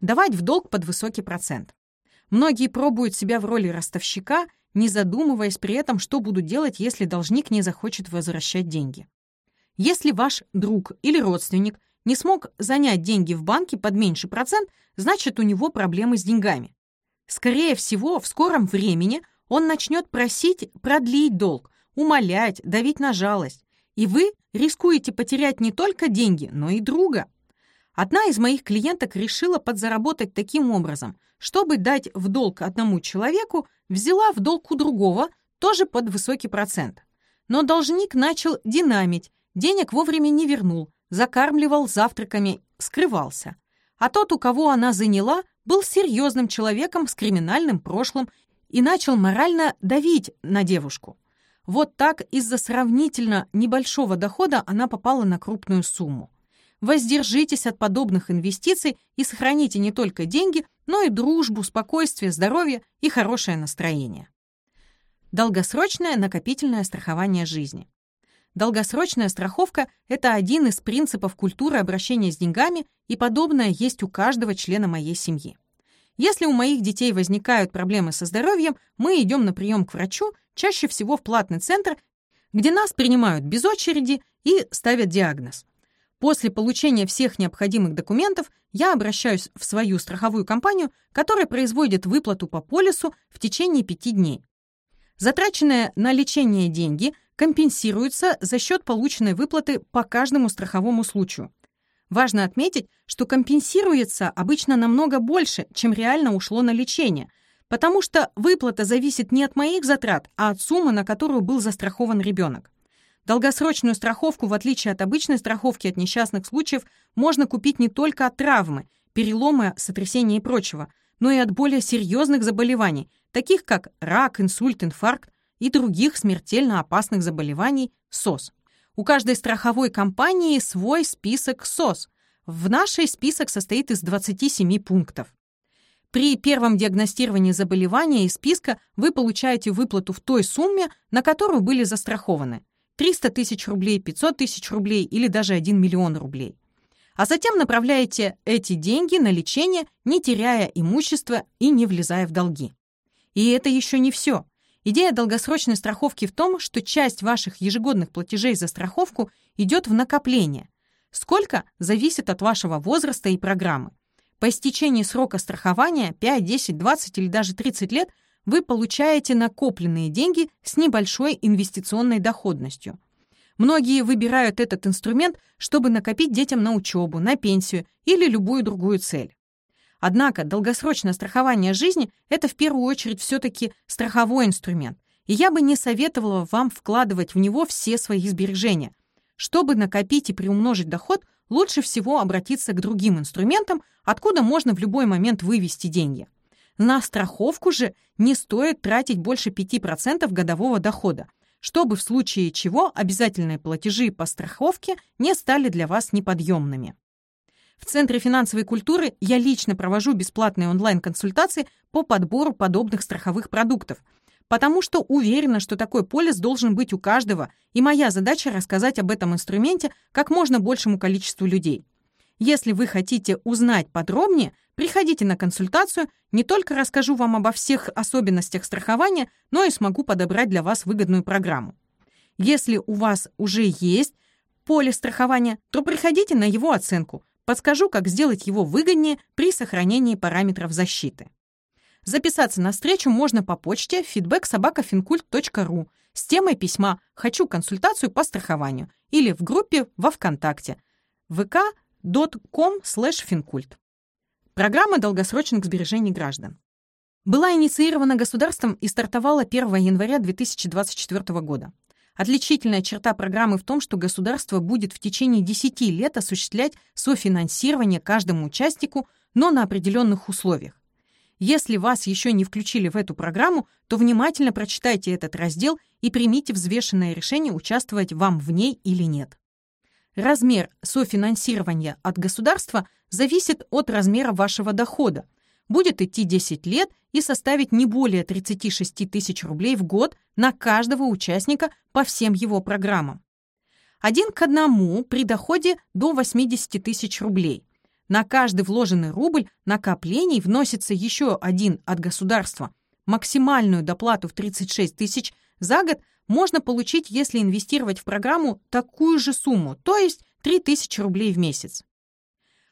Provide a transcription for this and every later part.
давать в долг под высокий процент. Многие пробуют себя в роли ростовщика, не задумываясь при этом, что будут делать, если должник не захочет возвращать деньги. Если ваш друг или родственник не смог занять деньги в банке под меньший процент, значит, у него проблемы с деньгами. Скорее всего, в скором времени он начнет просить продлить долг, умолять, давить на жалость. И вы рискуете потерять не только деньги, но и друга. Одна из моих клиенток решила подзаработать таким образом, чтобы дать в долг одному человеку, взяла в долг у другого, тоже под высокий процент. Но должник начал динамить, денег вовремя не вернул, закармливал завтраками, скрывался. А тот, у кого она заняла, был серьезным человеком с криминальным прошлым и начал морально давить на девушку. Вот так из-за сравнительно небольшого дохода она попала на крупную сумму. Воздержитесь от подобных инвестиций и сохраните не только деньги, но и дружбу, спокойствие, здоровье и хорошее настроение. Долгосрочное накопительное страхование жизни. Долгосрочная страховка – это один из принципов культуры обращения с деньгами, и подобное есть у каждого члена моей семьи. Если у моих детей возникают проблемы со здоровьем, мы идем на прием к врачу, чаще всего в платный центр, где нас принимают без очереди и ставят диагноз. После получения всех необходимых документов я обращаюсь в свою страховую компанию, которая производит выплату по полису в течение пяти дней. Затраченные на лечение деньги компенсируются за счет полученной выплаты по каждому страховому случаю. Важно отметить, что компенсируется обычно намного больше, чем реально ушло на лечение, потому что выплата зависит не от моих затрат, а от суммы, на которую был застрахован ребенок. Долгосрочную страховку, в отличие от обычной страховки от несчастных случаев, можно купить не только от травмы, перелома, сотрясения и прочего, но и от более серьезных заболеваний, таких как рак, инсульт, инфаркт и других смертельно опасных заболеваний СОС. У каждой страховой компании свой список СОС. В нашей список состоит из 27 пунктов. При первом диагностировании заболевания из списка вы получаете выплату в той сумме, на которую были застрахованы. 300 тысяч рублей, 500 тысяч рублей или даже 1 миллион рублей. А затем направляете эти деньги на лечение, не теряя имущества и не влезая в долги. И это еще не все. Идея долгосрочной страховки в том, что часть ваших ежегодных платежей за страховку идет в накопление. Сколько зависит от вашего возраста и программы. По истечении срока страхования 5, 10, 20 или даже 30 лет вы получаете накопленные деньги с небольшой инвестиционной доходностью. Многие выбирают этот инструмент, чтобы накопить детям на учебу, на пенсию или любую другую цель. Однако долгосрочное страхование жизни – это в первую очередь все-таки страховой инструмент, и я бы не советовала вам вкладывать в него все свои сбережения. Чтобы накопить и приумножить доход, лучше всего обратиться к другим инструментам, откуда можно в любой момент вывести деньги – на страховку же не стоит тратить больше 5% годового дохода, чтобы в случае чего обязательные платежи по страховке не стали для вас неподъемными. В Центре финансовой культуры я лично провожу бесплатные онлайн-консультации по подбору подобных страховых продуктов, потому что уверена, что такой полис должен быть у каждого, и моя задача рассказать об этом инструменте как можно большему количеству людей. Если вы хотите узнать подробнее, приходите на консультацию, не только расскажу вам обо всех особенностях страхования, но и смогу подобрать для вас выгодную программу. Если у вас уже есть поле страхования, то приходите на его оценку. Подскажу, как сделать его выгоднее при сохранении параметров защиты. Записаться на встречу можно по почте feedbacksobakafincult.ru с темой письма «Хочу консультацию по страхованию» или в группе во ВКонтакте ВК com/fincult. Программа долгосрочных сбережений граждан. Была инициирована государством и стартовала 1 января 2024 года. Отличительная черта программы в том, что государство будет в течение 10 лет осуществлять софинансирование каждому участнику, но на определенных условиях. Если вас еще не включили в эту программу, то внимательно прочитайте этот раздел и примите взвешенное решение, участвовать вам в ней или нет. Размер софинансирования от государства зависит от размера вашего дохода. Будет идти 10 лет и составить не более 36 тысяч рублей в год на каждого участника по всем его программам. Один к одному при доходе до 80 тысяч рублей. На каждый вложенный рубль накоплений вносится еще один от государства. Максимальную доплату в 36 тысяч за год можно получить, если инвестировать в программу такую же сумму, то есть 3000 рублей в месяц.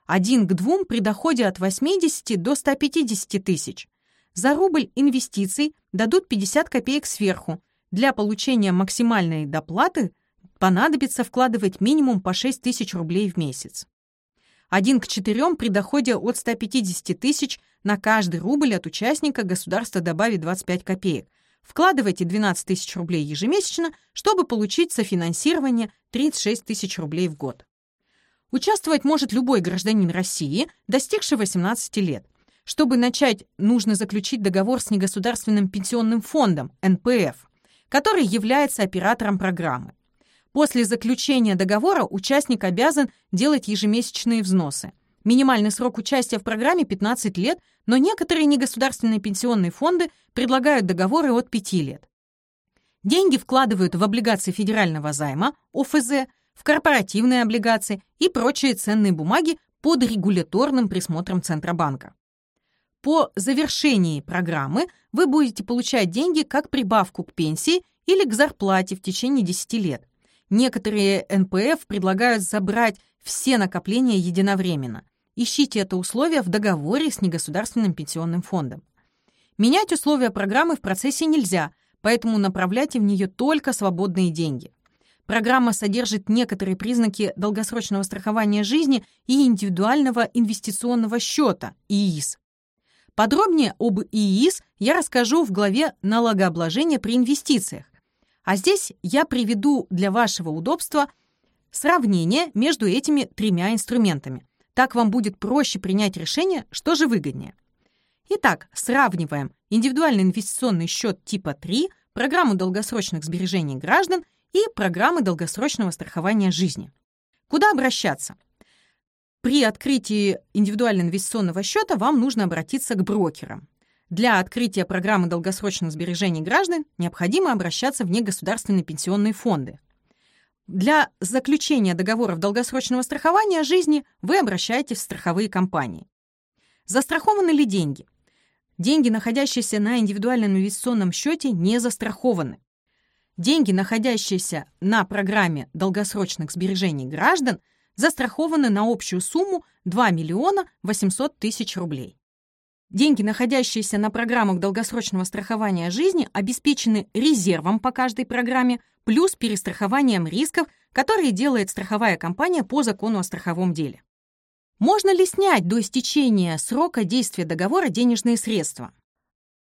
Один к двум при доходе от 80 до 150 тысяч. За рубль инвестиций дадут 50 копеек сверху. Для получения максимальной доплаты понадобится вкладывать минимум по 6 тысяч рублей в месяц. Один к четырем при доходе от 150 тысяч на каждый рубль от участника государство добавит 25 копеек. Вкладывайте 12 тысяч рублей ежемесячно, чтобы получить софинансирование 36 тысяч рублей в год. Участвовать может любой гражданин России, достигший 18 лет. Чтобы начать, нужно заключить договор с негосударственным пенсионным фондом, НПФ, который является оператором программы. После заключения договора участник обязан делать ежемесячные взносы. Минимальный срок участия в программе 15 лет, но некоторые негосударственные пенсионные фонды предлагают договоры от 5 лет. Деньги вкладывают в облигации федерального займа, ОФЗ, в корпоративные облигации и прочие ценные бумаги под регуляторным присмотром Центробанка. По завершении программы вы будете получать деньги как прибавку к пенсии или к зарплате в течение 10 лет. Некоторые НПФ предлагают забрать все накопления единовременно. Ищите это условие в договоре с негосударственным пенсионным фондом. Менять условия программы в процессе нельзя, поэтому направляйте в нее только свободные деньги. Программа содержит некоторые признаки долгосрочного страхования жизни и индивидуального инвестиционного счета ИИС. Подробнее об ИИС я расскажу в главе «Налогообложение при инвестициях», а здесь я приведу для вашего удобства сравнение между этими тремя инструментами. Так вам будет проще принять решение, что же выгоднее. Итак, сравниваем индивидуальный инвестиционный счет типа 3, программу долгосрочных сбережений граждан и программы долгосрочного страхования жизни. Куда обращаться? При открытии индивидуального инвестиционного счета вам нужно обратиться к брокерам. Для открытия программы долгосрочных сбережений граждан необходимо обращаться в негосударственные пенсионные фонды. Для заключения договоров долгосрочного страхования жизни вы обращаетесь в страховые компании. Застрахованы ли деньги? Деньги, находящиеся на индивидуальном инвестиционном счете, не застрахованы. Деньги, находящиеся на программе долгосрочных сбережений граждан, застрахованы на общую сумму 2 миллиона 800 тысяч рублей. Деньги, находящиеся на программах долгосрочного страхования жизни, обеспечены резервом по каждой программе плюс перестрахованием рисков, которые делает страховая компания по закону о страховом деле. Можно ли снять до истечения срока действия договора денежные средства?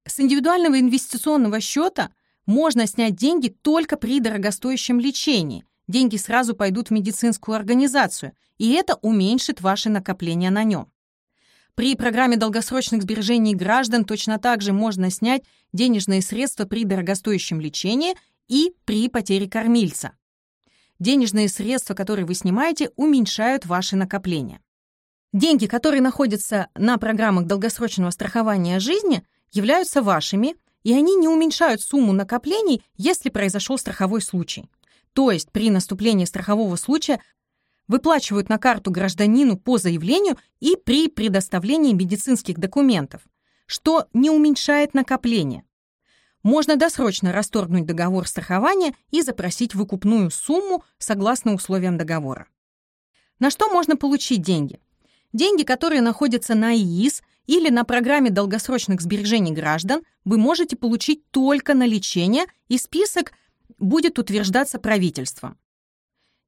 С индивидуального инвестиционного счета можно снять деньги только при дорогостоящем лечении. Деньги сразу пойдут в медицинскую организацию, и это уменьшит ваши накопления на нем. При программе долгосрочных сбережений граждан точно так же можно снять денежные средства при дорогостоящем лечении и при потере кормильца. Денежные средства, которые вы снимаете, уменьшают ваши накопления. Деньги, которые находятся на программах долгосрочного страхования жизни, являются вашими, и они не уменьшают сумму накоплений, если произошел страховой случай. То есть при наступлении страхового случая выплачивают на карту гражданину по заявлению и при предоставлении медицинских документов, что не уменьшает накопление. Можно досрочно расторгнуть договор страхования и запросить выкупную сумму согласно условиям договора. На что можно получить деньги? Деньги, которые находятся на ИИС или на программе долгосрочных сбережений граждан, вы можете получить только на лечение, и список будет утверждаться правительством.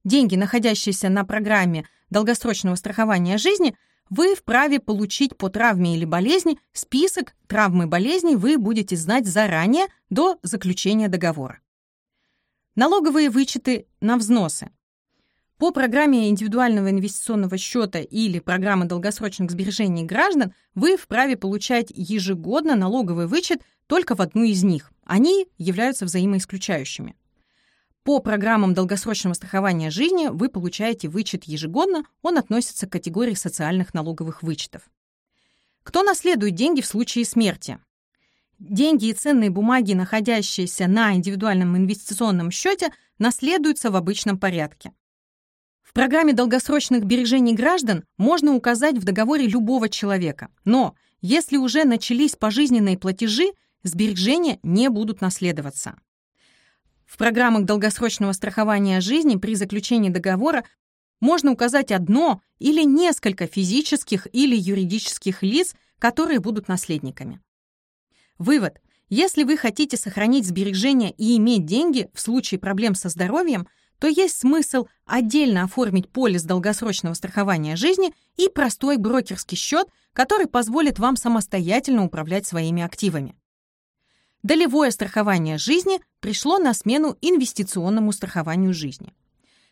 Деньги, находящиеся на программе долгосрочного страхования жизни, вы вправе получить по травме или болезни. Список травмы и болезней вы будете знать заранее до заключения договора. Налоговые вычеты на взносы. По программе индивидуального инвестиционного счета или программы долгосрочных сбережений граждан вы вправе получать ежегодно налоговый вычет только в одну из них. Они являются взаимоисключающими. По программам долгосрочного страхования жизни вы получаете вычет ежегодно, он относится к категории социальных налоговых вычетов. Кто наследует деньги в случае смерти? Деньги и ценные бумаги, находящиеся на индивидуальном инвестиционном счете, наследуются в обычном порядке. В программе долгосрочных сбережений граждан можно указать в договоре любого человека, но если уже начались пожизненные платежи, сбережения не будут наследоваться. В программах долгосрочного страхования жизни при заключении договора можно указать одно или несколько физических или юридических лиц, которые будут наследниками. Вывод. Если вы хотите сохранить сбережения и иметь деньги в случае проблем со здоровьем, то есть смысл отдельно оформить полис долгосрочного страхования жизни и простой брокерский счет, который позволит вам самостоятельно управлять своими активами. Долевое страхование жизни пришло на смену инвестиционному страхованию жизни.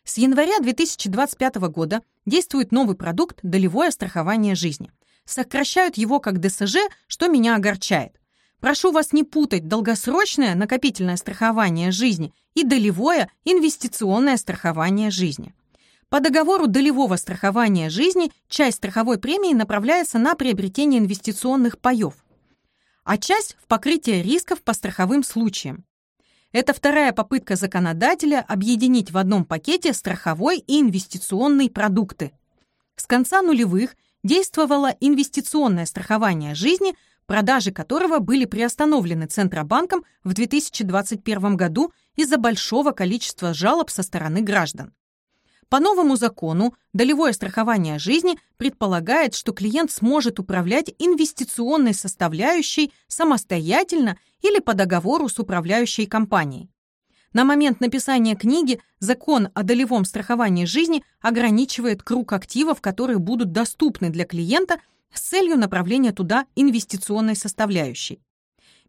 С января 2025 года действует новый продукт «Долевое страхование жизни». Сокращают его как ДСЖ, что меня огорчает. Прошу вас не путать долгосрочное накопительное страхование жизни и долевое инвестиционное страхование жизни. По договору долевого страхования жизни часть страховой премии направляется на приобретение инвестиционных паев – а часть в покрытие рисков по страховым случаям. Это вторая попытка законодателя объединить в одном пакете страховой и инвестиционные продукты. С конца нулевых действовало инвестиционное страхование жизни, продажи которого были приостановлены Центробанком в 2021 году из-за большого количества жалоб со стороны граждан. По новому закону долевое страхование жизни предполагает, что клиент сможет управлять инвестиционной составляющей самостоятельно или по договору с управляющей компанией. На момент написания книги закон о долевом страховании жизни ограничивает круг активов, которые будут доступны для клиента с целью направления туда инвестиционной составляющей.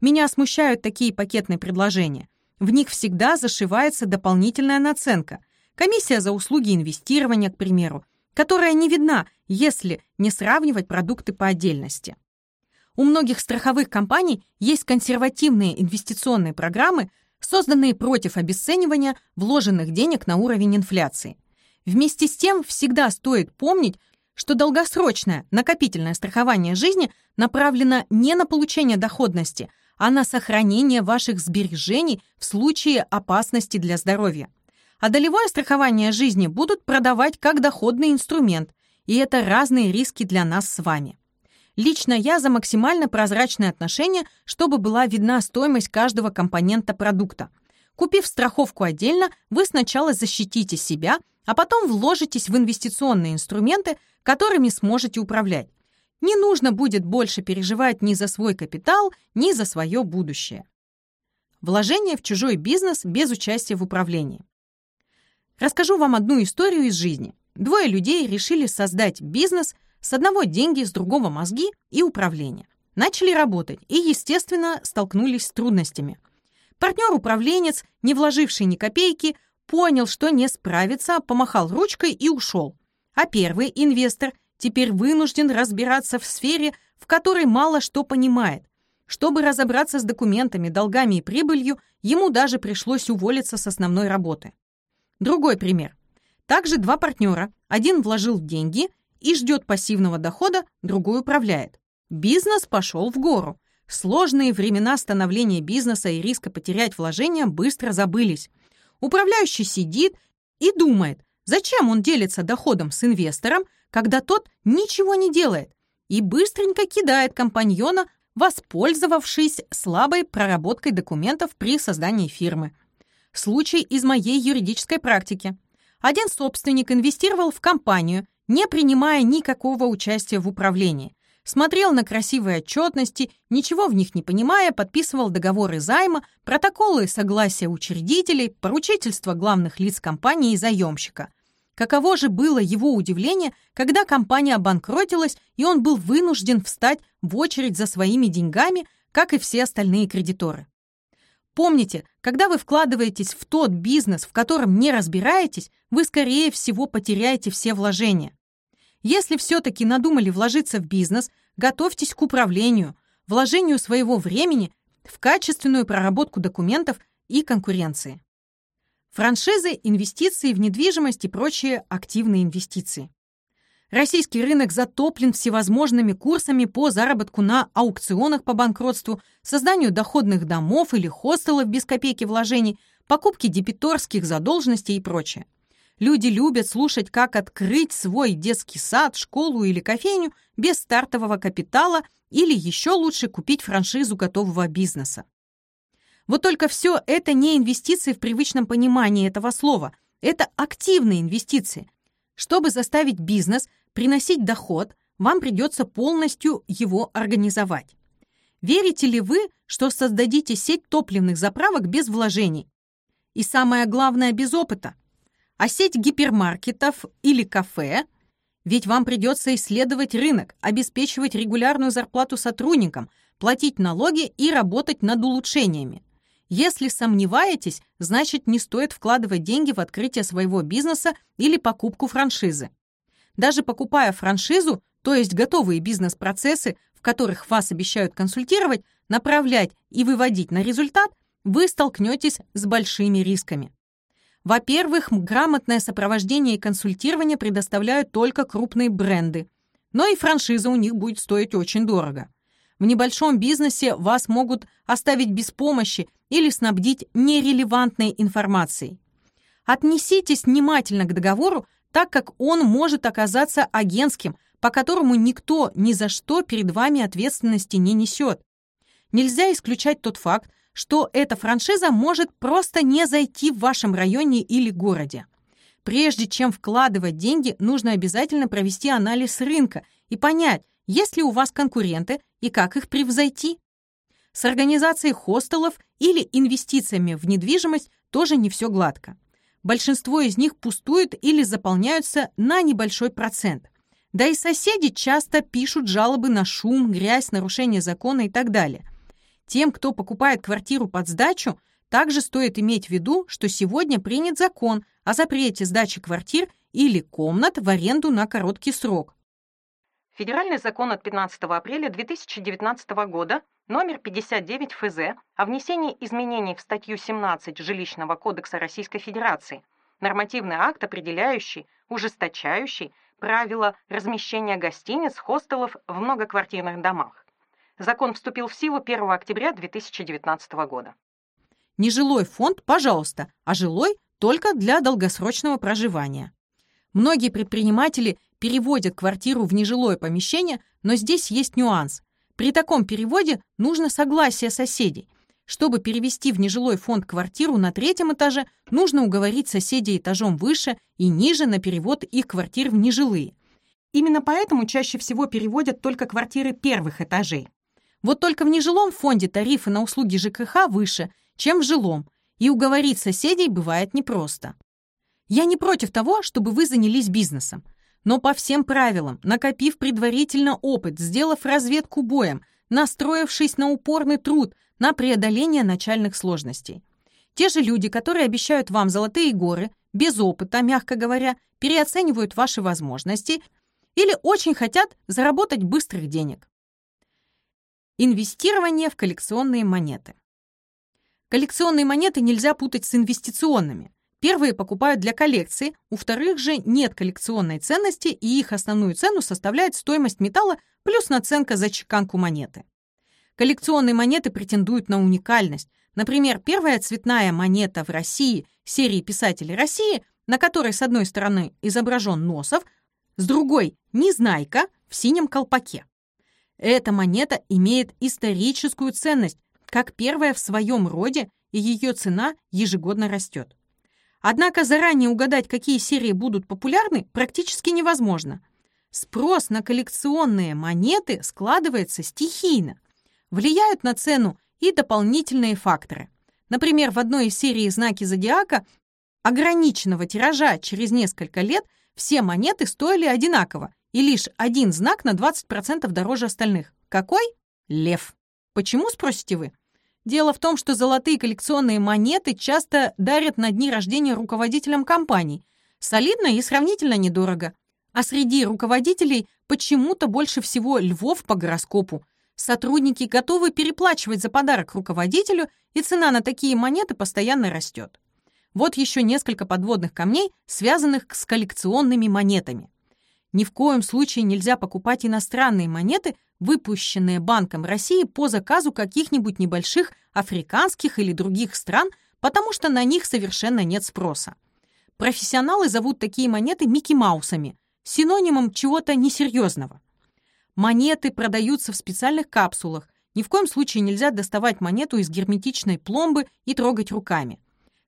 Меня смущают такие пакетные предложения. В них всегда зашивается дополнительная наценка – комиссия за услуги инвестирования, к примеру, которая не видна, если не сравнивать продукты по отдельности. У многих страховых компаний есть консервативные инвестиционные программы, созданные против обесценивания вложенных денег на уровень инфляции. Вместе с тем всегда стоит помнить, что долгосрочное накопительное страхование жизни направлено не на получение доходности, а на сохранение ваших сбережений в случае опасности для здоровья а долевое страхование жизни будут продавать как доходный инструмент, и это разные риски для нас с вами. Лично я за максимально прозрачные отношения, чтобы была видна стоимость каждого компонента продукта. Купив страховку отдельно, вы сначала защитите себя, а потом вложитесь в инвестиционные инструменты, которыми сможете управлять. Не нужно будет больше переживать ни за свой капитал, ни за свое будущее. Вложение в чужой бизнес без участия в управлении. Расскажу вам одну историю из жизни. Двое людей решили создать бизнес, с одного деньги, с другого мозги и управление. Начали работать и, естественно, столкнулись с трудностями. Партнер-управленец, не вложивший ни копейки, понял, что не справится, помахал ручкой и ушел. А первый инвестор теперь вынужден разбираться в сфере, в которой мало что понимает. Чтобы разобраться с документами, долгами и прибылью, ему даже пришлось уволиться с основной работы. Другой пример. Также два партнера. Один вложил деньги и ждет пассивного дохода, другой управляет. Бизнес пошел в гору. Сложные времена становления бизнеса и риска потерять вложения быстро забылись. Управляющий сидит и думает, зачем он делится доходом с инвестором, когда тот ничего не делает, и быстренько кидает компаньона, воспользовавшись слабой проработкой документов при создании фирмы. Случай из моей юридической практики. Один собственник инвестировал в компанию, не принимая никакого участия в управлении. Смотрел на красивые отчетности, ничего в них не понимая, подписывал договоры займа, протоколы согласия учредителей, поручительства главных лиц компании и заемщика. Каково же было его удивление, когда компания обанкротилась, и он был вынужден встать в очередь за своими деньгами, как и все остальные кредиторы. Помните, когда вы вкладываетесь в тот бизнес, в котором не разбираетесь, вы, скорее всего, потеряете все вложения. Если все-таки надумали вложиться в бизнес, готовьтесь к управлению, вложению своего времени в качественную проработку документов и конкуренции. Франшизы, инвестиции в недвижимость и прочие активные инвестиции. Российский рынок затоплен всевозможными курсами по заработку на аукционах по банкротству, созданию доходных домов или хостелов без копейки вложений, покупке дебиторских задолженностей и прочее. Люди любят слушать, как открыть свой детский сад, школу или кофейню без стартового капитала или еще лучше купить франшизу готового бизнеса. Вот только все это не инвестиции в привычном понимании этого слова. Это активные инвестиции. Чтобы заставить бизнес приносить доход, вам придется полностью его организовать. Верите ли вы, что создадите сеть топливных заправок без вложений? И самое главное, без опыта. А сеть гипермаркетов или кафе? Ведь вам придется исследовать рынок, обеспечивать регулярную зарплату сотрудникам, платить налоги и работать над улучшениями. Если сомневаетесь, значит не стоит вкладывать деньги в открытие своего бизнеса или покупку франшизы. Даже покупая франшизу, то есть готовые бизнес-процессы, в которых вас обещают консультировать, направлять и выводить на результат, вы столкнетесь с большими рисками. Во-первых, грамотное сопровождение и консультирование предоставляют только крупные бренды, но и франшиза у них будет стоить очень дорого. В небольшом бизнесе вас могут оставить без помощи или снабдить нерелевантной информацией. Отнеситесь внимательно к договору, так как он может оказаться агентским, по которому никто ни за что перед вами ответственности не несет. Нельзя исключать тот факт, что эта франшиза может просто не зайти в вашем районе или городе. Прежде чем вкладывать деньги, нужно обязательно провести анализ рынка и понять, есть ли у вас конкуренты и как их превзойти. С организацией хостелов или инвестициями в недвижимость тоже не все гладко. Большинство из них пустуют или заполняются на небольшой процент. Да и соседи часто пишут жалобы на шум, грязь, нарушение закона и так далее. Тем, кто покупает квартиру под сдачу, также стоит иметь в виду, что сегодня принят закон о запрете сдачи квартир или комнат в аренду на короткий срок. Федеральный закон от 15 апреля 2019 года номер 59 ФЗ о внесении изменений в статью 17 Жилищного кодекса Российской Федерации, нормативный акт, определяющий, ужесточающий правила размещения гостиниц, хостелов в многоквартирных домах. Закон вступил в силу 1 октября 2019 года. Нежилой фонд, пожалуйста, а жилой только для долгосрочного проживания. Многие предприниматели переводят квартиру в нежилое помещение, но здесь есть нюанс. При таком переводе нужно согласие соседей. Чтобы перевести в нежилой фонд квартиру на третьем этаже, нужно уговорить соседей этажом выше и ниже на перевод их квартир в нежилые. Именно поэтому чаще всего переводят только квартиры первых этажей. Вот только в нежилом фонде тарифы на услуги ЖКХ выше, чем в жилом, и уговорить соседей бывает непросто. Я не против того, чтобы вы занялись бизнесом, но по всем правилам, накопив предварительно опыт, сделав разведку боем, настроившись на упорный труд, на преодоление начальных сложностей. Те же люди, которые обещают вам золотые горы, без опыта, мягко говоря, переоценивают ваши возможности или очень хотят заработать быстрых денег. Инвестирование в коллекционные монеты. Коллекционные монеты нельзя путать с инвестиционными. Первые покупают для коллекции, у вторых же нет коллекционной ценности, и их основную цену составляет стоимость металла плюс наценка за чеканку монеты. Коллекционные монеты претендуют на уникальность. Например, первая цветная монета в России серии «Писатели России», на которой с одной стороны изображен Носов, с другой — Незнайка в синем колпаке. Эта монета имеет историческую ценность, как первая в своем роде, и ее цена ежегодно растет. Однако заранее угадать, какие серии будут популярны, практически невозможно. Спрос на коллекционные монеты складывается стихийно. Влияют на цену и дополнительные факторы. Например, в одной из серий «Знаки зодиака» ограниченного тиража через несколько лет все монеты стоили одинаково, и лишь один знак на 20% дороже остальных. Какой? Лев. Почему, спросите вы? Дело в том, что золотые коллекционные монеты часто дарят на дни рождения руководителям компаний. Солидно и сравнительно недорого. А среди руководителей почему-то больше всего львов по гороскопу. Сотрудники готовы переплачивать за подарок руководителю, и цена на такие монеты постоянно растет. Вот еще несколько подводных камней, связанных с коллекционными монетами. Ни в коем случае нельзя покупать иностранные монеты, выпущенные Банком России по заказу каких-нибудь небольших африканских или других стран, потому что на них совершенно нет спроса. Профессионалы зовут такие монеты Микки Маусами, синонимом чего-то несерьезного. Монеты продаются в специальных капсулах. Ни в коем случае нельзя доставать монету из герметичной пломбы и трогать руками.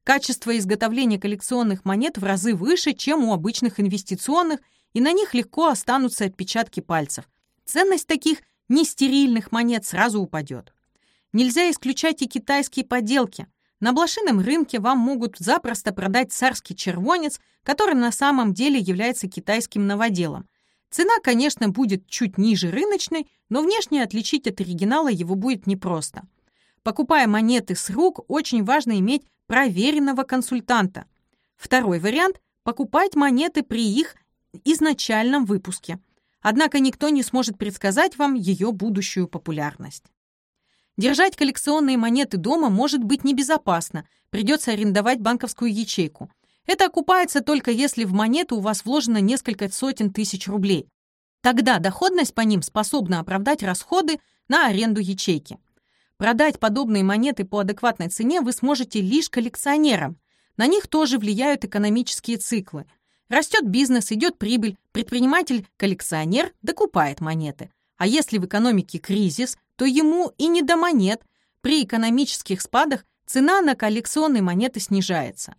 Качество изготовления коллекционных монет в разы выше, чем у обычных инвестиционных, и на них легко останутся отпечатки пальцев. Ценность таких нестерильных монет сразу упадет. Нельзя исключать и китайские поделки. На блошином рынке вам могут запросто продать царский червонец, который на самом деле является китайским новоделом. Цена, конечно, будет чуть ниже рыночной, но внешне отличить от оригинала его будет непросто. Покупая монеты с рук, очень важно иметь проверенного консультанта. Второй вариант – покупать монеты при их изначальном выпуске. Однако никто не сможет предсказать вам ее будущую популярность. Держать коллекционные монеты дома может быть небезопасно, придется арендовать банковскую ячейку. Это окупается только если в монету у вас вложено несколько сотен тысяч рублей. Тогда доходность по ним способна оправдать расходы на аренду ячейки. Продать подобные монеты по адекватной цене вы сможете лишь коллекционерам. На них тоже влияют экономические циклы. Растет бизнес, идет прибыль, предприниматель-коллекционер докупает монеты. А если в экономике кризис, то ему и не до монет. При экономических спадах цена на коллекционные монеты снижается.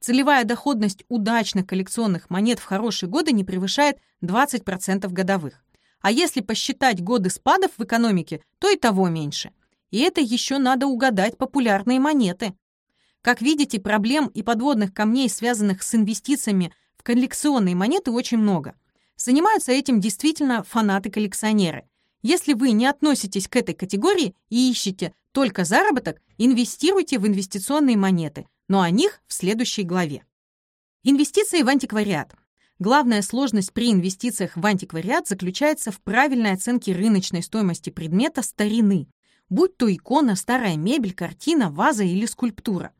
Целевая доходность удачных коллекционных монет в хорошие годы не превышает 20% годовых. А если посчитать годы спадов в экономике, то и того меньше. И это еще надо угадать популярные монеты. Как видите, проблем и подводных камней, связанных с инвестициями коллекционные монеты, очень много. Занимаются этим действительно фанаты-коллекционеры. Если вы не относитесь к этой категории и ищете только заработок, инвестируйте в инвестиционные монеты, но о них в следующей главе. Инвестиции в антиквариат. Главная сложность при инвестициях в антиквариат заключается в правильной оценке рыночной стоимости предмета старины, будь то икона, старая мебель, картина, ваза или скульптура.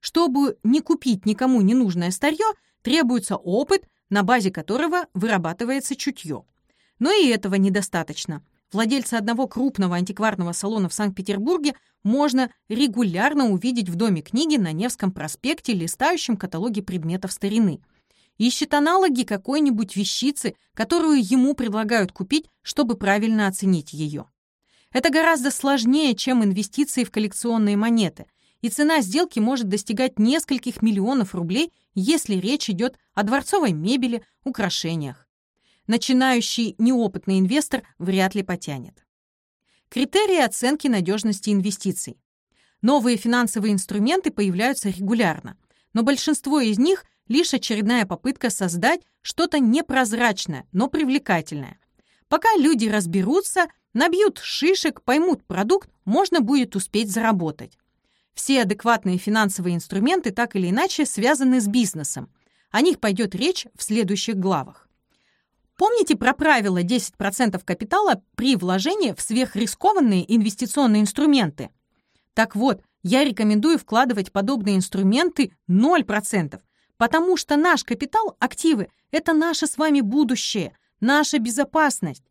Чтобы не купить никому ненужное старье, требуется опыт, на базе которого вырабатывается чутье. Но и этого недостаточно – Владельца одного крупного антикварного салона в Санкт-Петербурге можно регулярно увидеть в Доме книги на Невском проспекте, листающем каталоге предметов старины. Ищет аналоги какой-нибудь вещицы, которую ему предлагают купить, чтобы правильно оценить ее. Это гораздо сложнее, чем инвестиции в коллекционные монеты, и цена сделки может достигать нескольких миллионов рублей, если речь идет о дворцовой мебели, украшениях начинающий неопытный инвестор вряд ли потянет. Критерии оценки надежности инвестиций. Новые финансовые инструменты появляются регулярно, но большинство из них — лишь очередная попытка создать что-то непрозрачное, но привлекательное. Пока люди разберутся, набьют шишек, поймут продукт, можно будет успеть заработать. Все адекватные финансовые инструменты так или иначе связаны с бизнесом. О них пойдет речь в следующих главах. Помните про правило 10% капитала при вложении в сверхрискованные инвестиционные инструменты? Так вот, я рекомендую вкладывать подобные инструменты 0%, потому что наш капитал, активы – это наше с вами будущее, наша безопасность.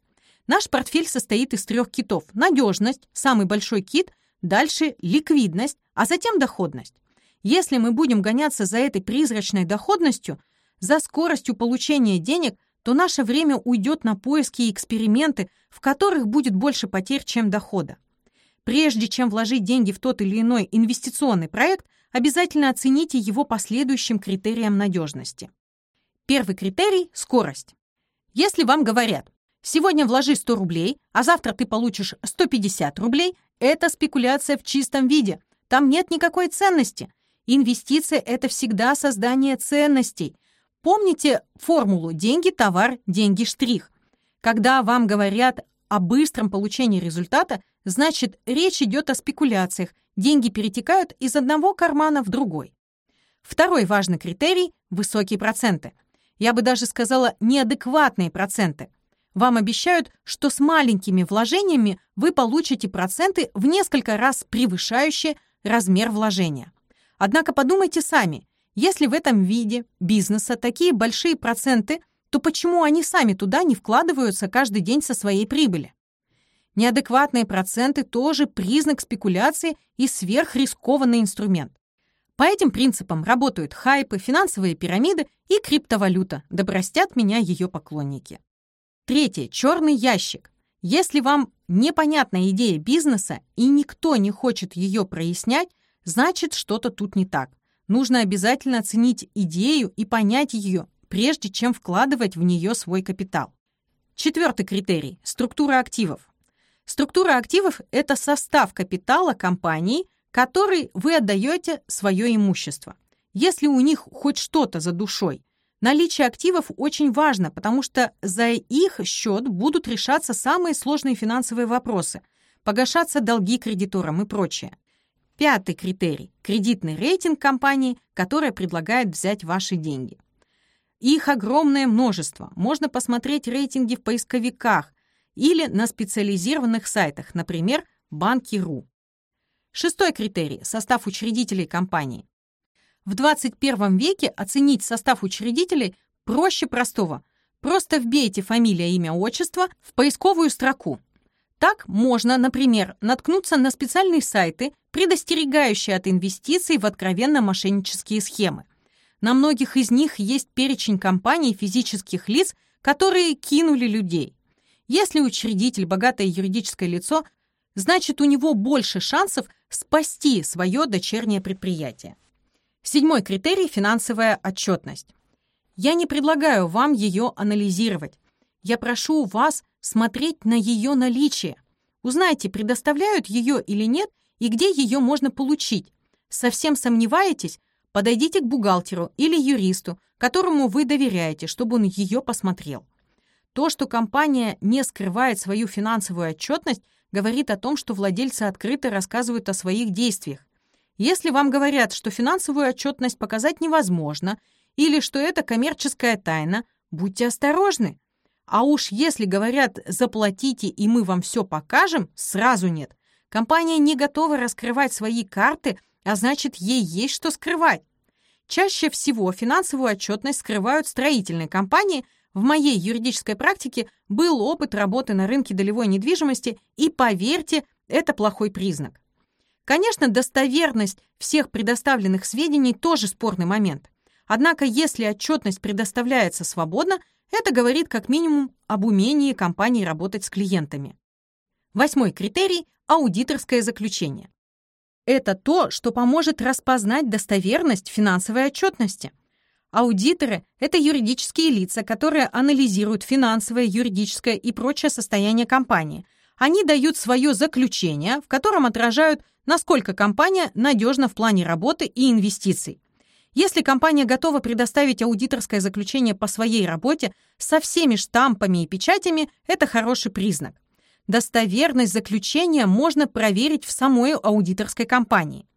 Наш портфель состоит из трех китов. Надежность, самый большой кит, дальше ликвидность, а затем доходность. Если мы будем гоняться за этой призрачной доходностью, за скоростью получения денег, то наше время уйдет на поиски и эксперименты, в которых будет больше потерь, чем дохода. Прежде чем вложить деньги в тот или иной инвестиционный проект, обязательно оцените его последующим критериям надежности. Первый критерий – скорость. Если вам говорят, сегодня вложи 100 рублей, а завтра ты получишь 150 рублей, это спекуляция в чистом виде. Там нет никакой ценности. Инвестиция – это всегда создание ценностей, Помните формулу «деньги, товар, деньги, штрих». Когда вам говорят о быстром получении результата, значит, речь идет о спекуляциях, деньги перетекают из одного кармана в другой. Второй важный критерий – высокие проценты. Я бы даже сказала, неадекватные проценты. Вам обещают, что с маленькими вложениями вы получите проценты в несколько раз превышающие размер вложения. Однако подумайте сами, если в этом виде бизнеса такие большие проценты, то почему они сами туда не вкладываются каждый день со своей прибыли? Неадекватные проценты тоже признак спекуляции и сверхрискованный инструмент. По этим принципам работают хайпы, финансовые пирамиды и криптовалюта, да простят меня ее поклонники. Третье. Черный ящик. Если вам непонятна идея бизнеса и никто не хочет ее прояснять, значит что-то тут не так. Нужно обязательно оценить идею и понять ее, прежде чем вкладывать в нее свой капитал. Четвертый критерий – структура активов. Структура активов – это состав капитала компании, который вы отдаете свое имущество. Если у них хоть что-то за душой, наличие активов очень важно, потому что за их счет будут решаться самые сложные финансовые вопросы, погашаться долги кредиторам и прочее. Пятый критерий – кредитный рейтинг компании, которая предлагает взять ваши деньги. Их огромное множество. Можно посмотреть рейтинги в поисковиках или на специализированных сайтах, например, Банки.ру. Шестой критерий – состав учредителей компании. В 21 веке оценить состав учредителей проще простого. Просто вбейте фамилия, имя, отчество в поисковую строку. Так можно, например, наткнуться на специальные сайты, предостерегающие от инвестиций в откровенно мошеннические схемы. На многих из них есть перечень компаний физических лиц, которые кинули людей. Если учредитель – богатое юридическое лицо, значит у него больше шансов спасти свое дочернее предприятие. Седьмой критерий – финансовая отчетность. Я не предлагаю вам ее анализировать. Я прошу вас смотреть на ее наличие. Узнайте, предоставляют ее или нет и где ее можно получить. Совсем сомневаетесь? Подойдите к бухгалтеру или юристу, которому вы доверяете, чтобы он ее посмотрел. То, что компания не скрывает свою финансовую отчетность, говорит о том, что владельцы открыто рассказывают о своих действиях. Если вам говорят, что финансовую отчетность показать невозможно или что это коммерческая тайна, будьте осторожны. А уж если говорят «заплатите, и мы вам все покажем», сразу нет. Компания не готова раскрывать свои карты, а значит, ей есть что скрывать. Чаще всего финансовую отчетность скрывают строительные компании. В моей юридической практике был опыт работы на рынке долевой недвижимости, и поверьте, это плохой признак. Конечно, достоверность всех предоставленных сведений тоже спорный момент. Однако, если отчетность предоставляется свободно, это говорит как минимум об умении компании работать с клиентами. Восьмой критерий – аудиторское заключение. Это то, что поможет распознать достоверность финансовой отчетности. Аудиторы – это юридические лица, которые анализируют финансовое, юридическое и прочее состояние компании. Они дают свое заключение, в котором отражают, насколько компания надежна в плане работы и инвестиций. Если компания готова предоставить аудиторское заключение по своей работе со всеми штампами и печатями, это хороший признак. Достоверность заключения можно проверить в самой аудиторской компании.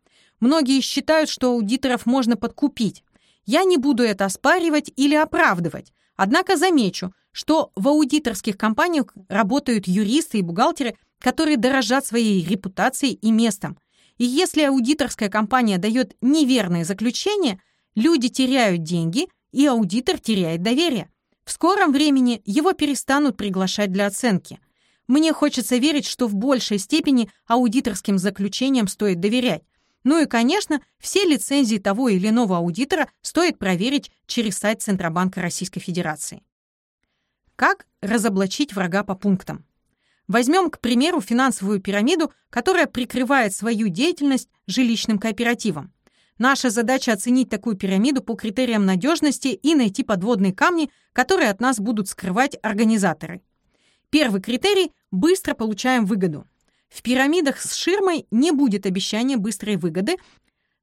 Многие считают, что аудиторов можно подкупить. Я не буду это оспаривать или оправдывать. Однако замечу, что в аудиторских компаниях работают юристы и бухгалтеры, которые дорожат своей репутацией и местом. И если аудиторская компания дает неверное заключение, люди теряют деньги, и аудитор теряет доверие. В скором времени его перестанут приглашать для оценки. Мне хочется верить, что в большей степени аудиторским заключениям стоит доверять. Ну и, конечно, все лицензии того или иного аудитора стоит проверить через сайт Центробанка Российской Федерации. Как разоблачить врага по пунктам? Возьмем, к примеру, финансовую пирамиду, которая прикрывает свою деятельность жилищным кооперативом. Наша задача оценить такую пирамиду по критериям надежности и найти подводные камни, которые от нас будут скрывать организаторы. Первый критерий – быстро получаем выгоду. В пирамидах с ширмой не будет обещания быстрой выгоды.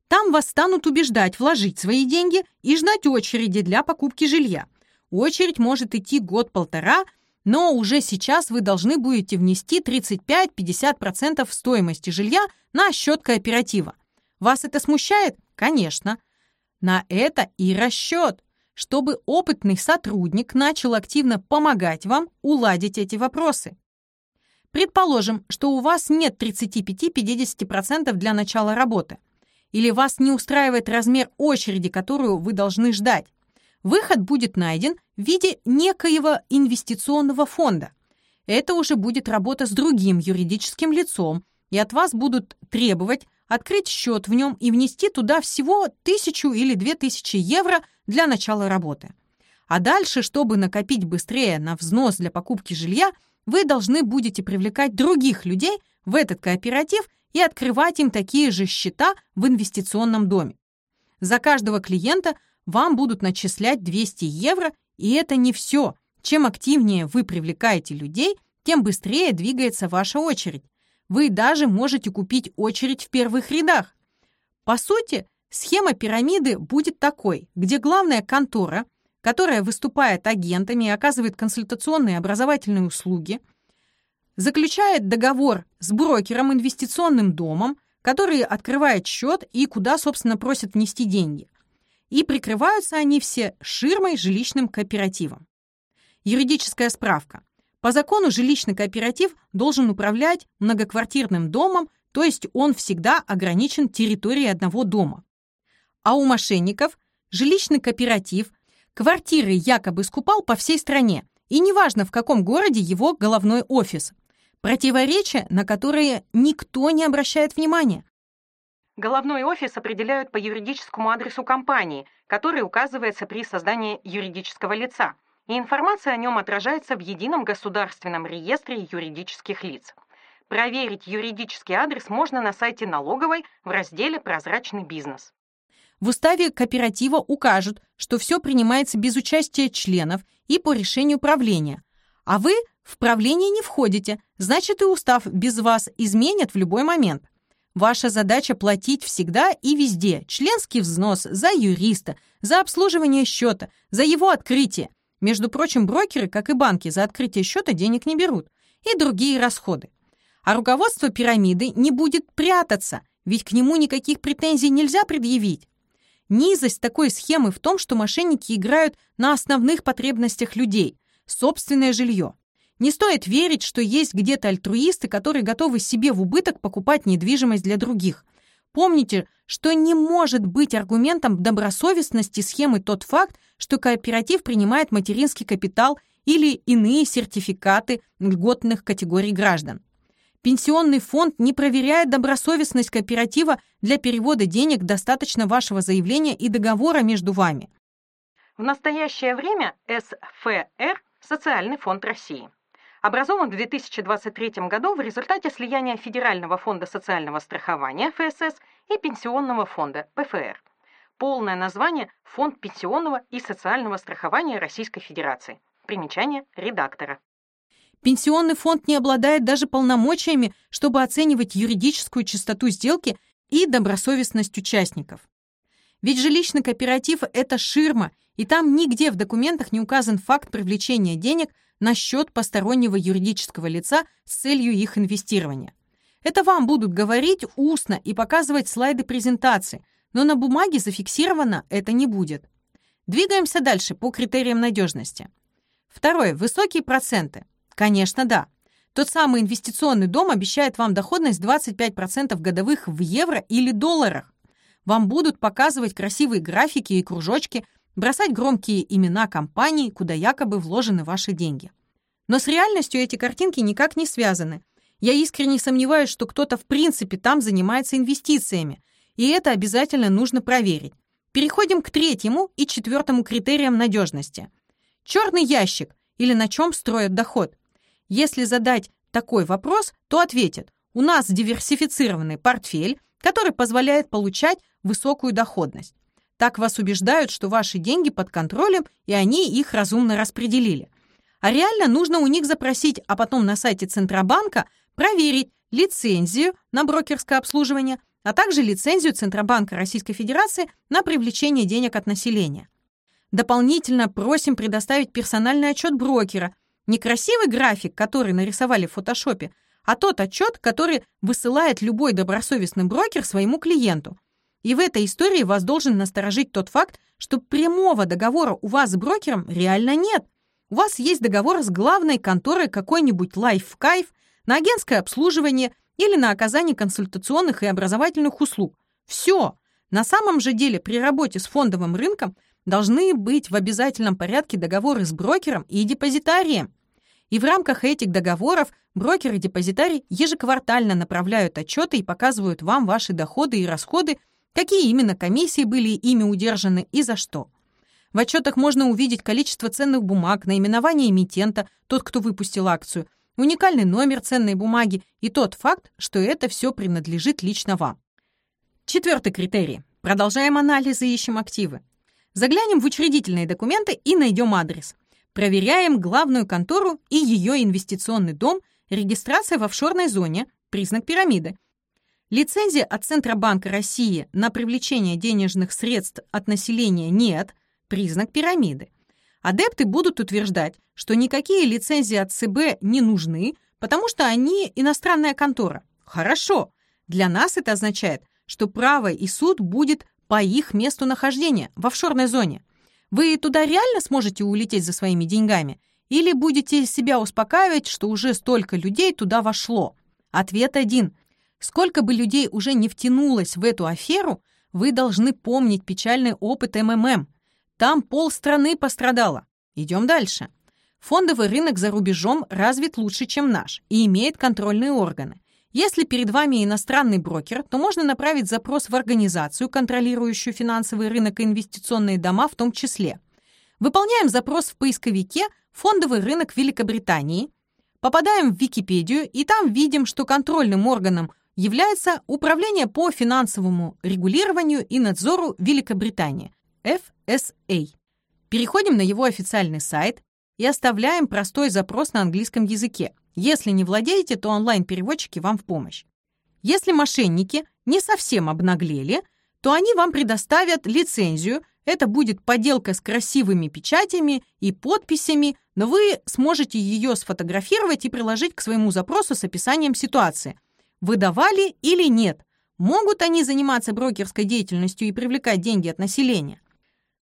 Там вас станут убеждать вложить свои деньги и ждать очереди для покупки жилья. Очередь может идти год-полтора – но уже сейчас вы должны будете внести 35-50% стоимости жилья на счет кооператива. Вас это смущает? Конечно. На это и расчет, чтобы опытный сотрудник начал активно помогать вам уладить эти вопросы. Предположим, что у вас нет 35-50% для начала работы, или вас не устраивает размер очереди, которую вы должны ждать. Выход будет найден в виде некоего инвестиционного фонда. Это уже будет работа с другим юридическим лицом, и от вас будут требовать открыть счет в нем и внести туда всего тысячу или две тысячи евро для начала работы. А дальше, чтобы накопить быстрее на взнос для покупки жилья, вы должны будете привлекать других людей в этот кооператив и открывать им такие же счета в инвестиционном доме. За каждого клиента вам будут начислять 200 евро, и это не все. Чем активнее вы привлекаете людей, тем быстрее двигается ваша очередь. Вы даже можете купить очередь в первых рядах. По сути, схема пирамиды будет такой, где главная контора, которая выступает агентами и оказывает консультационные и образовательные услуги, заключает договор с брокером инвестиционным домом, который открывает счет и куда, собственно, просят внести деньги. И прикрываются они все ширмой жилищным кооперативом. Юридическая справка. По закону жилищный кооператив должен управлять многоквартирным домом, то есть он всегда ограничен территорией одного дома. А у мошенников жилищный кооператив квартиры якобы скупал по всей стране, и неважно, в каком городе его головной офис. Противоречия, на которые никто не обращает внимания. Головной офис определяют по юридическому адресу компании, который указывается при создании юридического лица – и информация о нем отражается в Едином государственном реестре юридических лиц. Проверить юридический адрес можно на сайте налоговой в разделе «Прозрачный бизнес». В уставе кооператива укажут, что все принимается без участия членов и по решению правления. А вы в правление не входите, значит и устав без вас изменят в любой момент. Ваша задача платить всегда и везде членский взнос за юриста, за обслуживание счета, за его открытие – между прочим, брокеры, как и банки, за открытие счета денег не берут. И другие расходы. А руководство пирамиды не будет прятаться, ведь к нему никаких претензий нельзя предъявить. Низость такой схемы в том, что мошенники играют на основных потребностях людей – собственное жилье. Не стоит верить, что есть где-то альтруисты, которые готовы себе в убыток покупать недвижимость для других. Помните, что не может быть аргументом добросовестности схемы тот факт, что кооператив принимает материнский капитал или иные сертификаты льготных категорий граждан. Пенсионный фонд не проверяет добросовестность кооператива для перевода денег достаточно вашего заявления и договора между вами. В настоящее время СФР – Социальный фонд России образован в 2023 году в результате слияния Федерального фонда социального страхования ФСС и Пенсионного фонда ПФР. Полное название – Фонд пенсионного и социального страхования Российской Федерации. Примечание редактора. Пенсионный фонд не обладает даже полномочиями, чтобы оценивать юридическую чистоту сделки и добросовестность участников. Ведь жилищный кооператив – это ширма, и там нигде в документах не указан факт привлечения денег на счет постороннего юридического лица с целью их инвестирования. Это вам будут говорить устно и показывать слайды презентации, но на бумаге зафиксировано это не будет. Двигаемся дальше по критериям надежности. Второе. Высокие проценты. Конечно, да. Тот самый инвестиционный дом обещает вам доходность 25% годовых в евро или долларах. Вам будут показывать красивые графики и кружочки – бросать громкие имена компаний, куда якобы вложены ваши деньги. Но с реальностью эти картинки никак не связаны. Я искренне сомневаюсь, что кто-то в принципе там занимается инвестициями, и это обязательно нужно проверить. Переходим к третьему и четвертому критериям надежности. Черный ящик или на чем строят доход. Если задать такой вопрос, то ответят, у нас диверсифицированный портфель, который позволяет получать высокую доходность. Так вас убеждают, что ваши деньги под контролем, и они их разумно распределили. А реально нужно у них запросить, а потом на сайте Центробанка проверить лицензию на брокерское обслуживание, а также лицензию Центробанка Российской Федерации на привлечение денег от населения. Дополнительно просим предоставить персональный отчет брокера, не красивый график, который нарисовали в фотошопе, а тот отчет, который высылает любой добросовестный брокер своему клиенту. И в этой истории вас должен насторожить тот факт, что прямого договора у вас с брокером реально нет. У вас есть договор с главной конторой какой-нибудь Life на агентское обслуживание или на оказание консультационных и образовательных услуг. Все. На самом же деле при работе с фондовым рынком должны быть в обязательном порядке договоры с брокером и депозитарием. И в рамках этих договоров брокер и депозитарий ежеквартально направляют отчеты и показывают вам ваши доходы и расходы, какие именно комиссии были ими удержаны и за что. В отчетах можно увидеть количество ценных бумаг, наименование эмитента, тот, кто выпустил акцию, уникальный номер ценной бумаги и тот факт, что это все принадлежит лично вам. Четвертый критерий. Продолжаем анализ и ищем активы. Заглянем в учредительные документы и найдем адрес. Проверяем главную контору и ее инвестиционный дом, регистрация в офшорной зоне, признак пирамиды. Лицензия от Центробанка России на привлечение денежных средств от населения нет, признак пирамиды. Адепты будут утверждать, что никакие лицензии от ЦБ не нужны, потому что они иностранная контора. Хорошо. Для нас это означает, что право и суд будет по их месту нахождения в офшорной зоне. Вы туда реально сможете улететь за своими деньгами? Или будете себя успокаивать, что уже столько людей туда вошло? Ответ один. Сколько бы людей уже не втянулось в эту аферу, вы должны помнить печальный опыт МММ. Там полстраны пострадало. Идем дальше. Фондовый рынок за рубежом развит лучше, чем наш, и имеет контрольные органы. Если перед вами иностранный брокер, то можно направить запрос в организацию, контролирующую финансовый рынок и инвестиционные дома в том числе. Выполняем запрос в поисковике «Фондовый рынок Великобритании», попадаем в Википедию и там видим, что контрольным органом является Управление по финансовому регулированию и надзору Великобритании, FSA. Переходим на его официальный сайт и оставляем простой запрос на английском языке. Если не владеете, то онлайн-переводчики вам в помощь. Если мошенники не совсем обнаглели, то они вам предоставят лицензию. Это будет поделка с красивыми печатями и подписями, но вы сможете ее сфотографировать и приложить к своему запросу с описанием ситуации. Выдавали или нет? Могут они заниматься брокерской деятельностью и привлекать деньги от населения?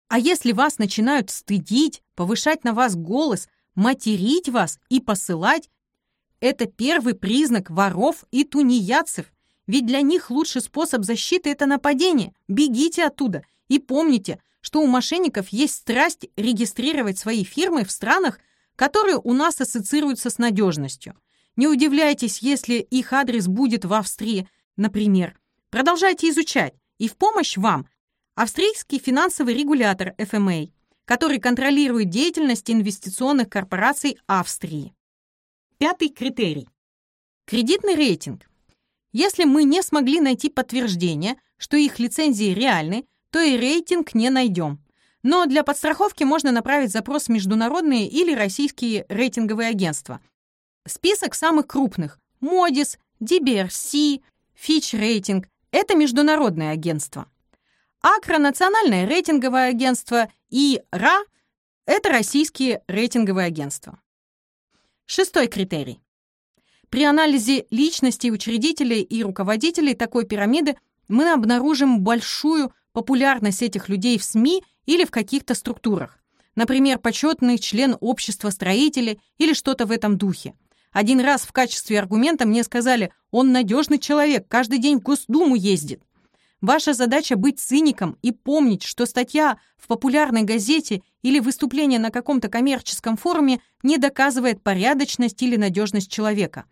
А если вас начинают стыдить, повышать на вас голос, материть вас и посылать, это первый признак воров и тунеядцев. Ведь для них лучший способ защиты – это нападение. Бегите оттуда. И помните, что у мошенников есть страсть регистрировать свои фирмы в странах, которые у нас ассоциируются с надежностью. Не удивляйтесь, если их адрес будет в Австрии, например. Продолжайте изучать. И в помощь вам австрийский финансовый регулятор FMA, который контролирует деятельность инвестиционных корпораций Австрии. Пятый критерий. Кредитный рейтинг. Если мы не смогли найти подтверждение, что их лицензии реальны, то и рейтинг не найдем. Но для подстраховки можно направить запрос в международные или российские рейтинговые агентства. Список самых крупных – Modis, DBRC, Fitch Rating – это международные агентства. Акро – национальное рейтинговое агентство, и РА – это российские рейтинговые агентства. Шестой критерий. При анализе личностей учредителей и руководителей такой пирамиды мы обнаружим большую популярность этих людей в СМИ или в каких-то структурах. Например, почетный член общества строителей или что-то в этом духе. Один раз в качестве аргумента мне сказали, он надежный человек, каждый день в Госдуму ездит. Ваша задача быть циником и помнить, что статья в популярной газете или выступление на каком-то коммерческом форуме не доказывает порядочность или надежность человека.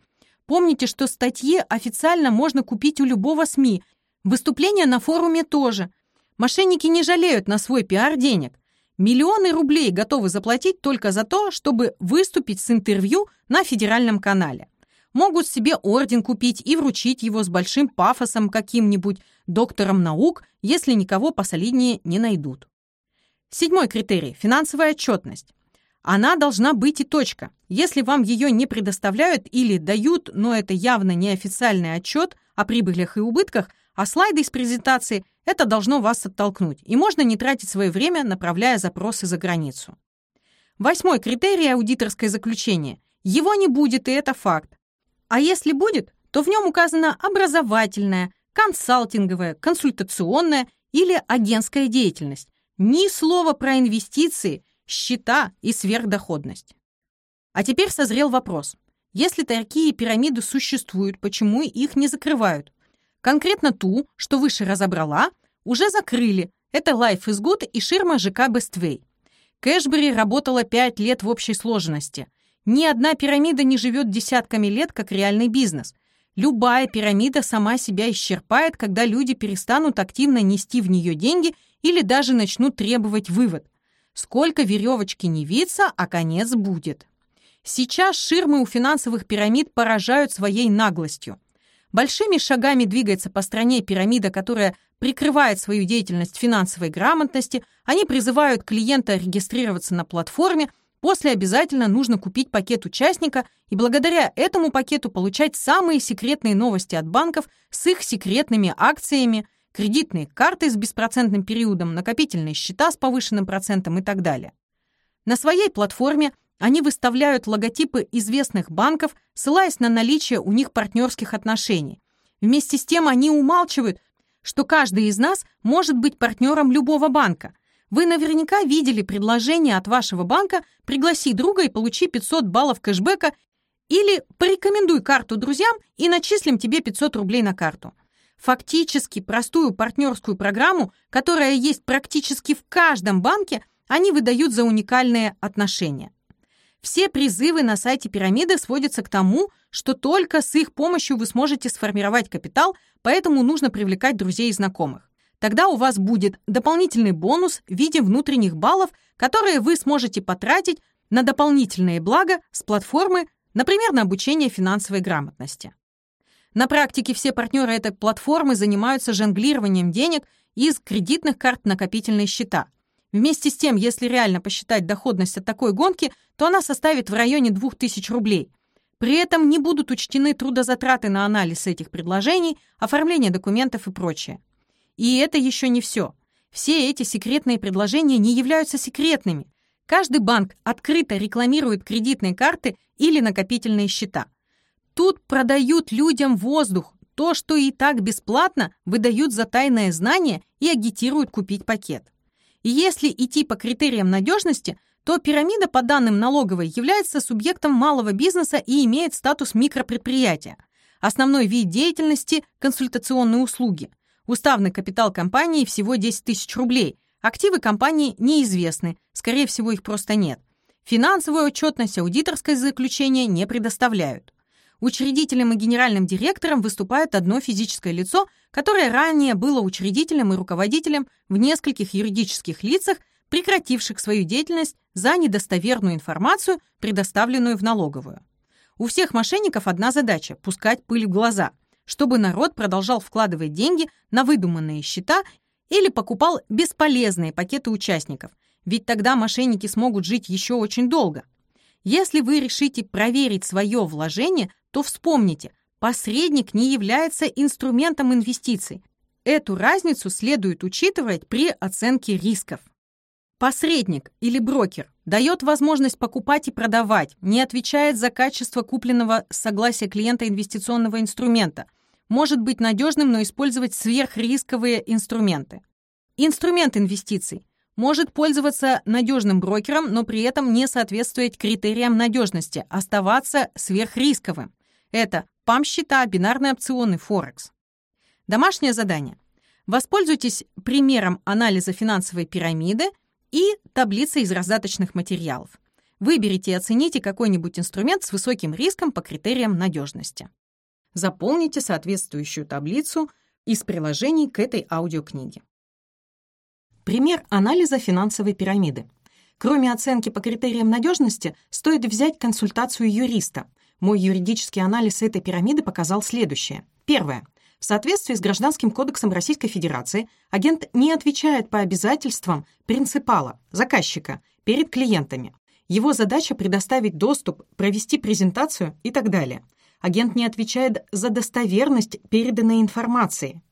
Помните, что статьи официально можно купить у любого СМИ, выступления на форуме тоже. Мошенники не жалеют на свой пиар денег. Миллионы рублей готовы заплатить только за то, чтобы выступить с интервью на федеральном канале могут себе орден купить и вручить его с большим пафосом каким-нибудь доктором наук, если никого посолиднее не найдут. Седьмой критерий – финансовая отчетность. Она должна быть и точка. Если вам ее не предоставляют или дают, но это явно не официальный отчет о прибылях и убытках, а слайды из презентации, это должно вас оттолкнуть, и можно не тратить свое время, направляя запросы за границу. Восьмой критерий – аудиторское заключение. Его не будет, и это факт. А если будет, то в нем указана образовательная, консалтинговая, консультационная или агентская деятельность. Ни слова про инвестиции, счета и сверхдоходность. А теперь созрел вопрос. Если такие пирамиды существуют, почему их не закрывают? Конкретно ту, что выше разобрала, уже закрыли. Это Life is Good и ширма ЖК Bestway. Кэшбери работала 5 лет в общей сложности – Ни одна пирамида не живет десятками лет, как реальный бизнес. Любая пирамида сама себя исчерпает, когда люди перестанут активно нести в нее деньги или даже начнут требовать вывод. Сколько веревочки не виться, а конец будет. Сейчас ширмы у финансовых пирамид поражают своей наглостью. Большими шагами двигается по стране пирамида, которая прикрывает свою деятельность финансовой грамотности, они призывают клиента регистрироваться на платформе, после обязательно нужно купить пакет участника и благодаря этому пакету получать самые секретные новости от банков с их секретными акциями, кредитные карты с беспроцентным периодом, накопительные счета с повышенным процентом и так далее. На своей платформе они выставляют логотипы известных банков, ссылаясь на наличие у них партнерских отношений. Вместе с тем они умалчивают, что каждый из нас может быть партнером любого банка. Вы наверняка видели предложение от вашего банка «Пригласи друга и получи 500 баллов кэшбэка» или «Порекомендуй карту друзьям и начислим тебе 500 рублей на карту». Фактически простую партнерскую программу, которая есть практически в каждом банке, они выдают за уникальные отношения. Все призывы на сайте пирамиды сводятся к тому, что только с их помощью вы сможете сформировать капитал, поэтому нужно привлекать друзей и знакомых. Тогда у вас будет дополнительный бонус в виде внутренних баллов, которые вы сможете потратить на дополнительные блага с платформы, например, на обучение финансовой грамотности. На практике все партнеры этой платформы занимаются жонглированием денег из кредитных карт накопительные счета – Вместе с тем, если реально посчитать доходность от такой гонки, то она составит в районе 2000 рублей. При этом не будут учтены трудозатраты на анализ этих предложений, оформление документов и прочее. И это еще не все. Все эти секретные предложения не являются секретными. Каждый банк открыто рекламирует кредитные карты или накопительные счета. Тут продают людям воздух, то, что и так бесплатно, выдают за тайное знание и агитируют купить пакет. И если идти по критериям надежности, то пирамида по данным налоговой является субъектом малого бизнеса и имеет статус микропредприятия. Основной вид деятельности – консультационные услуги. Уставный капитал компании всего 10 тысяч рублей. Активы компании неизвестны, скорее всего, их просто нет. Финансовую отчетность, аудиторское заключение не предоставляют. Учредителем и генеральным директором выступает одно физическое лицо, которое ранее было учредителем и руководителем в нескольких юридических лицах, прекративших свою деятельность за недостоверную информацию, предоставленную в налоговую. У всех мошенников одна задача – пускать пыль в глаза, чтобы народ продолжал вкладывать деньги на выдуманные счета или покупал бесполезные пакеты участников, ведь тогда мошенники смогут жить еще очень долго. Если вы решите проверить свое вложение, то вспомните, посредник не является инструментом инвестиций. Эту разницу следует учитывать при оценке рисков. Посредник или брокер дает возможность покупать и продавать, не отвечает за качество купленного согласия клиента инвестиционного инструмента, может быть надежным, но использовать сверхрисковые инструменты. Инструмент инвестиций может пользоваться надежным брокером, но при этом не соответствовать критериям надежности, оставаться сверхрисковым. Это ПАМ-счета, бинарные опционы, Форекс. Домашнее задание. Воспользуйтесь примером анализа финансовой пирамиды и таблицей из раздаточных материалов. Выберите и оцените какой-нибудь инструмент с высоким риском по критериям надежности. Заполните соответствующую таблицу из приложений к этой аудиокниге. Пример анализа финансовой пирамиды. Кроме оценки по критериям надежности, стоит взять консультацию юриста – мой юридический анализ этой пирамиды показал следующее. Первое. В соответствии с Гражданским кодексом Российской Федерации агент не отвечает по обязательствам принципала, заказчика, перед клиентами. Его задача предоставить доступ, провести презентацию и так далее. Агент не отвечает за достоверность переданной информации.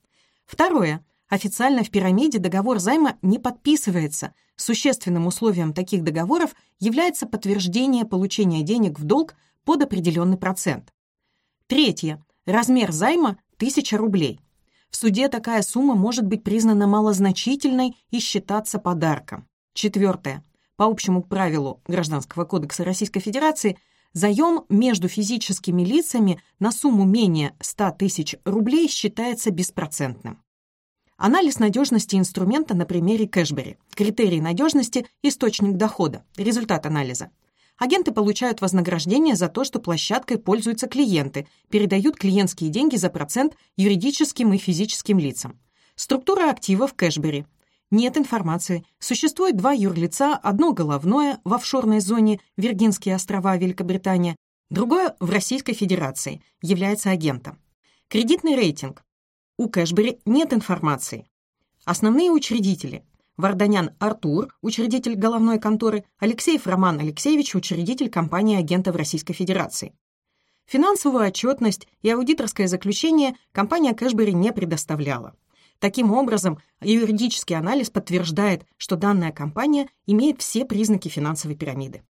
Второе. Официально в пирамиде договор займа не подписывается. Существенным условием таких договоров является подтверждение получения денег в долг под определенный процент. Третье. Размер займа – 1000 рублей. В суде такая сумма может быть признана малозначительной и считаться подарком. Четвертое. По общему правилу Гражданского кодекса Российской Федерации заем между физическими лицами на сумму менее 100 тысяч рублей считается беспроцентным. Анализ надежности инструмента на примере Кэшбери. Критерий надежности – источник дохода. Результат анализа. Агенты получают вознаграждение за то, что площадкой пользуются клиенты, передают клиентские деньги за процент юридическим и физическим лицам. Структура активов Кэшбери. Нет информации. Существует два юрлица, одно головное в офшорной зоне Виргинские острова, Великобритания, другое в Российской Федерации, является агентом. Кредитный рейтинг. У Кэшбери нет информации. Основные учредители. Варданян Артур, учредитель головной конторы, Алексеев Роман Алексеевич, учредитель компании агентов Российской Федерации. Финансовую отчетность и аудиторское заключение компания Кэшбери не предоставляла. Таким образом, юридический анализ подтверждает, что данная компания имеет все признаки финансовой пирамиды.